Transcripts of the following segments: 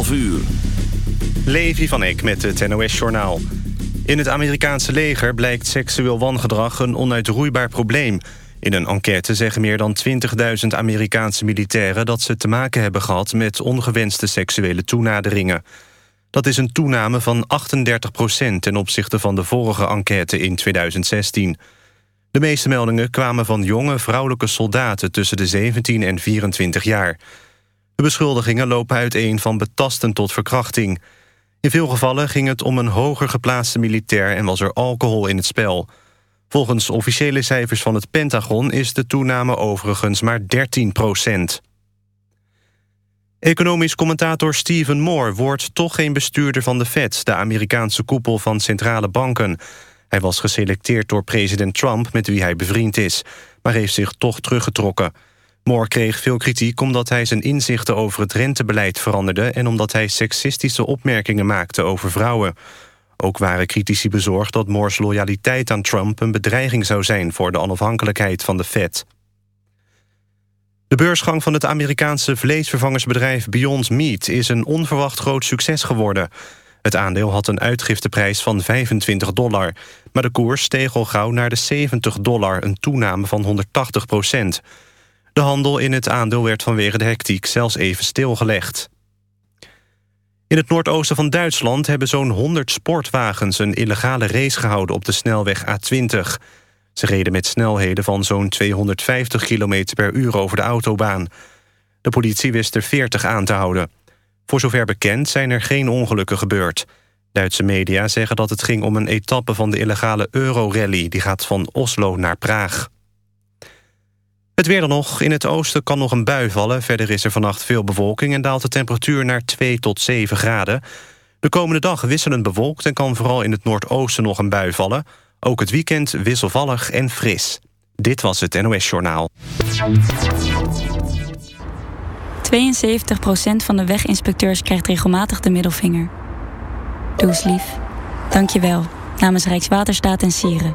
11 uur. Levi van Eck met het NOS-journaal. In het Amerikaanse leger blijkt seksueel wangedrag een onuitroeibaar probleem. In een enquête zeggen meer dan 20.000 Amerikaanse militairen... dat ze te maken hebben gehad met ongewenste seksuele toenaderingen. Dat is een toename van 38% ten opzichte van de vorige enquête in 2016. De meeste meldingen kwamen van jonge vrouwelijke soldaten... tussen de 17 en 24 jaar... De beschuldigingen lopen uiteen van betasten tot verkrachting. In veel gevallen ging het om een hoger geplaatste militair... en was er alcohol in het spel. Volgens officiële cijfers van het Pentagon... is de toename overigens maar 13 procent. Economisch commentator Stephen Moore wordt toch geen bestuurder van de Fed... de Amerikaanse koepel van centrale banken. Hij was geselecteerd door president Trump, met wie hij bevriend is... maar heeft zich toch teruggetrokken... Moore kreeg veel kritiek omdat hij zijn inzichten over het rentebeleid veranderde... en omdat hij seksistische opmerkingen maakte over vrouwen. Ook waren critici bezorgd dat Moore's loyaliteit aan Trump... een bedreiging zou zijn voor de onafhankelijkheid van de Fed. De beursgang van het Amerikaanse vleesvervangersbedrijf Beyond Meat... is een onverwacht groot succes geworden. Het aandeel had een uitgifteprijs van 25 dollar... maar de koers steeg al gauw naar de 70 dollar, een toename van 180 procent... De handel in het aandeel werd vanwege de hectiek zelfs even stilgelegd. In het noordoosten van Duitsland hebben zo'n 100 sportwagens... een illegale race gehouden op de snelweg A20. Ze reden met snelheden van zo'n 250 km per uur over de autobaan. De politie wist er 40 aan te houden. Voor zover bekend zijn er geen ongelukken gebeurd. Duitse media zeggen dat het ging om een etappe van de illegale Eurorally... die gaat van Oslo naar Praag. Het weer dan nog. In het oosten kan nog een bui vallen. Verder is er vannacht veel bewolking en daalt de temperatuur naar 2 tot 7 graden. De komende dag wisselend bewolkt en kan vooral in het noordoosten nog een bui vallen. Ook het weekend wisselvallig en fris. Dit was het NOS Journaal. 72% van de weginspecteurs krijgt regelmatig de middelvinger. Doe eens lief. Dank je wel. Namens Rijkswaterstaat en Sieren.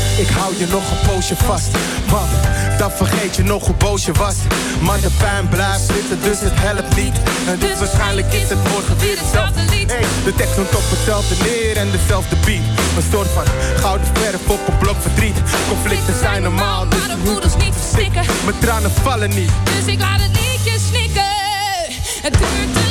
ik hou je nog een poosje vast. Want dan vergeet je nog hoe boos je was. Maar de pijn blijft zitten, dus het helpt niet. En dus waarschijnlijk is het morgen weer hetzelfde lied. Hey, de tekst komt op hetzelfde neer en dezelfde beat. Een soort van gouden verf op een blok verdriet. Conflicten zijn normaal, dus Maar de moeders niet verstikken. mijn tranen vallen niet. Dus ik laat het liedje snikken. Het duurt te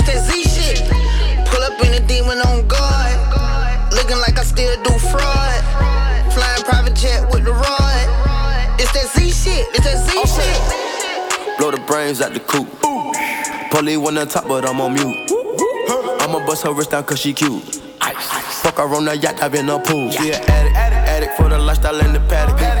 Brains out the coop. Polly one on top, but I'm on mute. I'ma bust her wrist down cause she cute. Fuck her on the yacht, I've been a pool. She an addict, addict for the lifestyle in the paddock.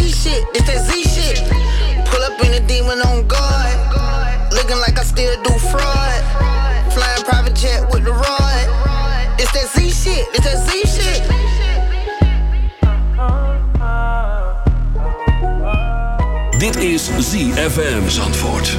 ZFM Zandvoort.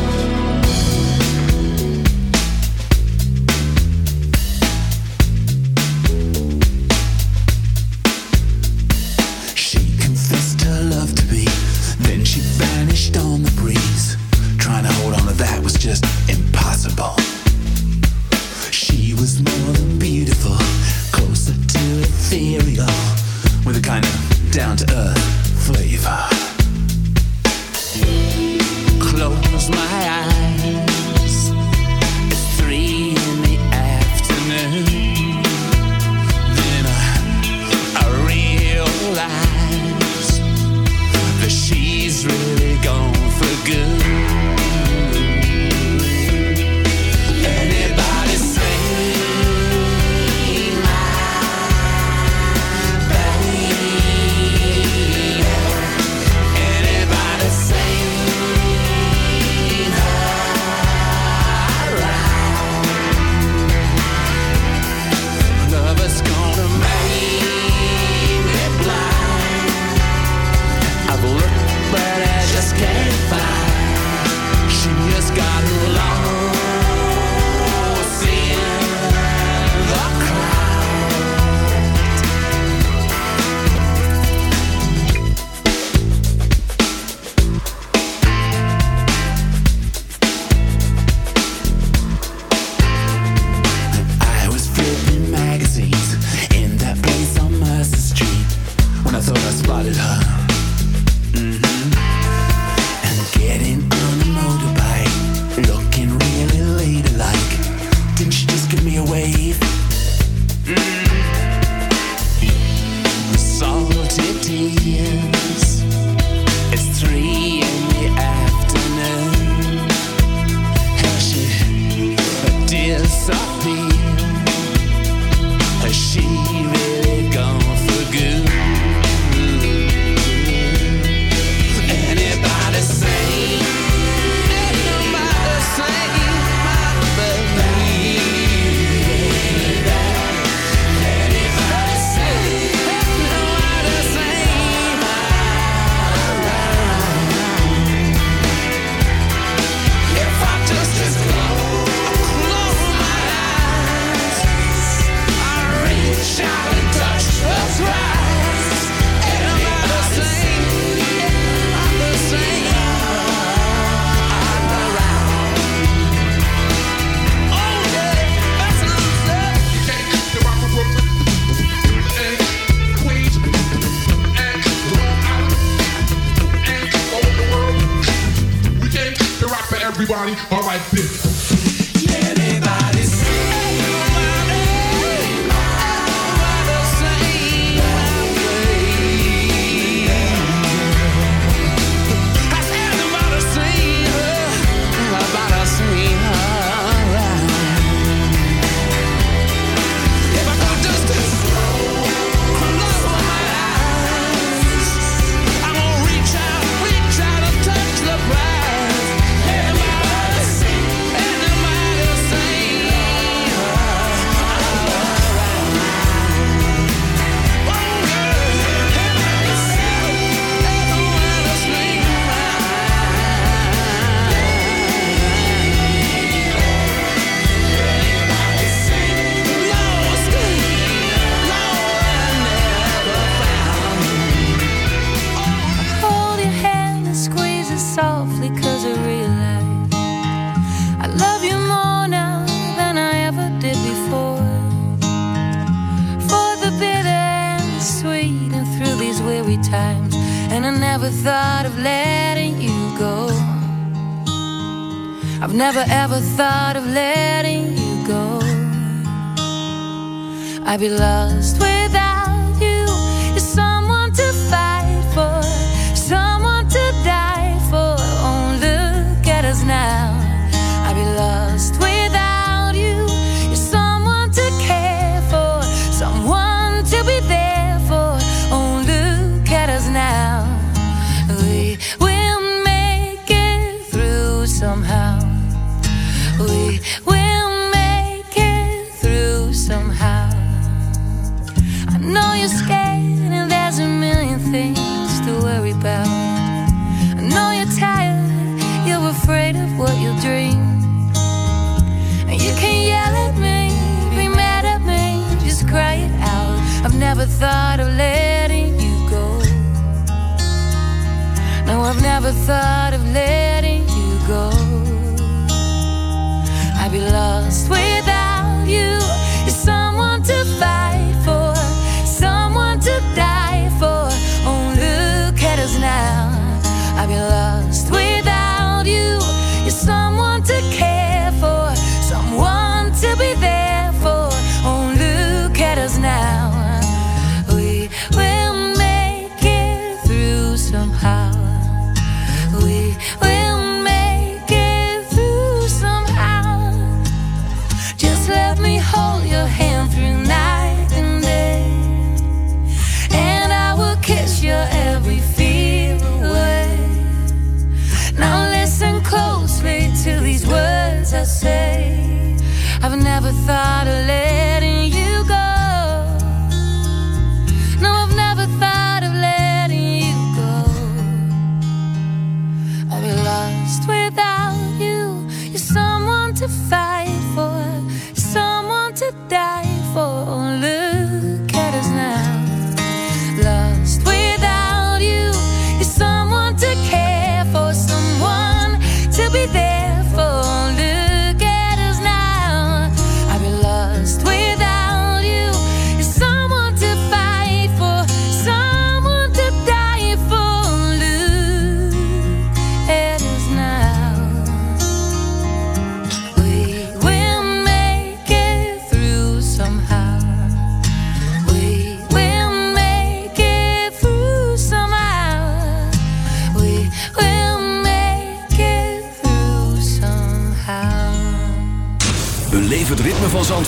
I'd be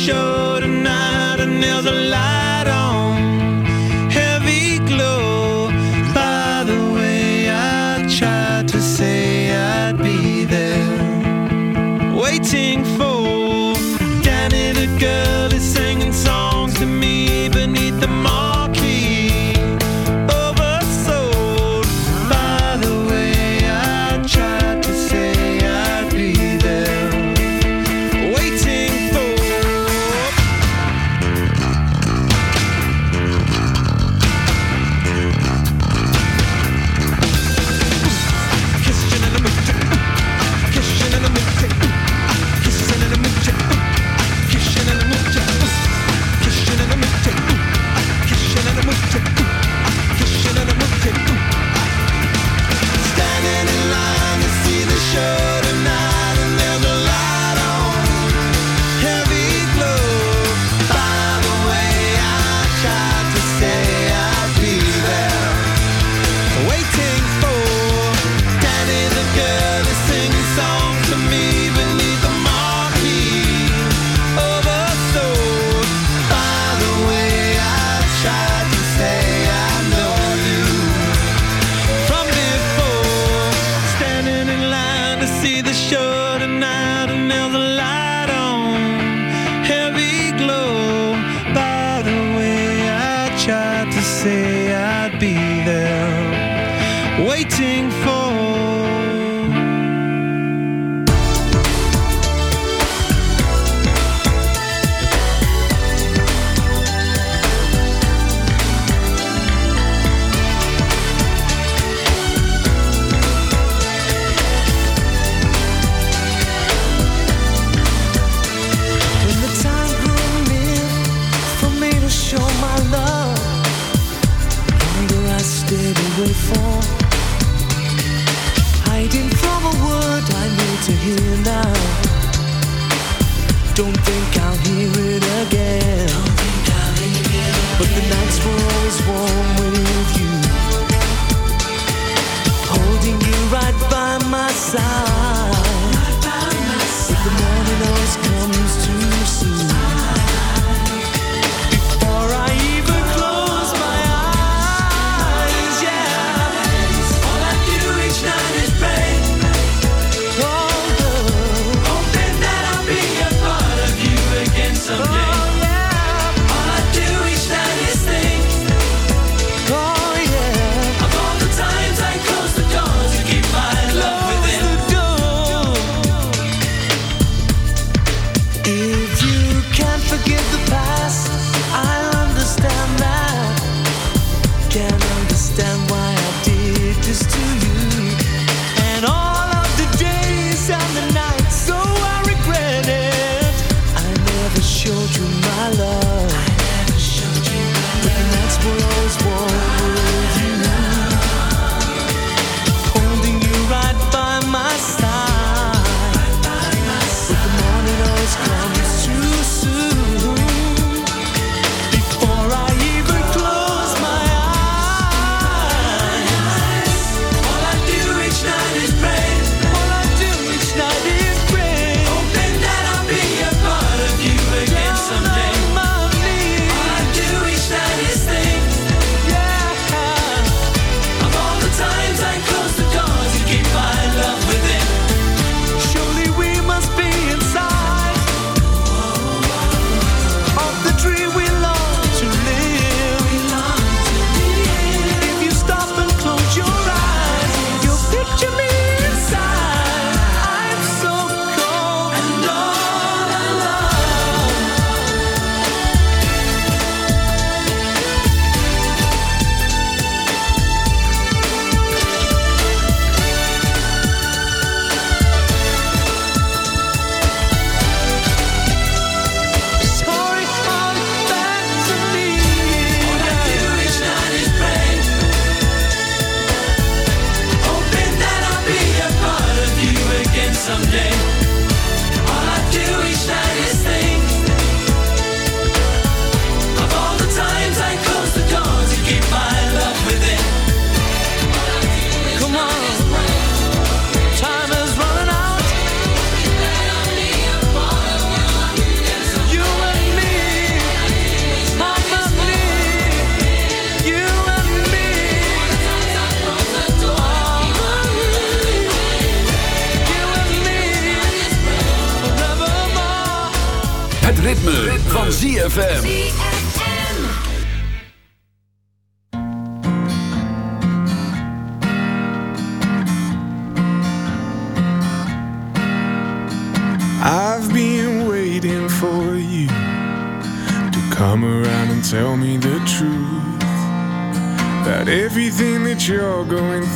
show.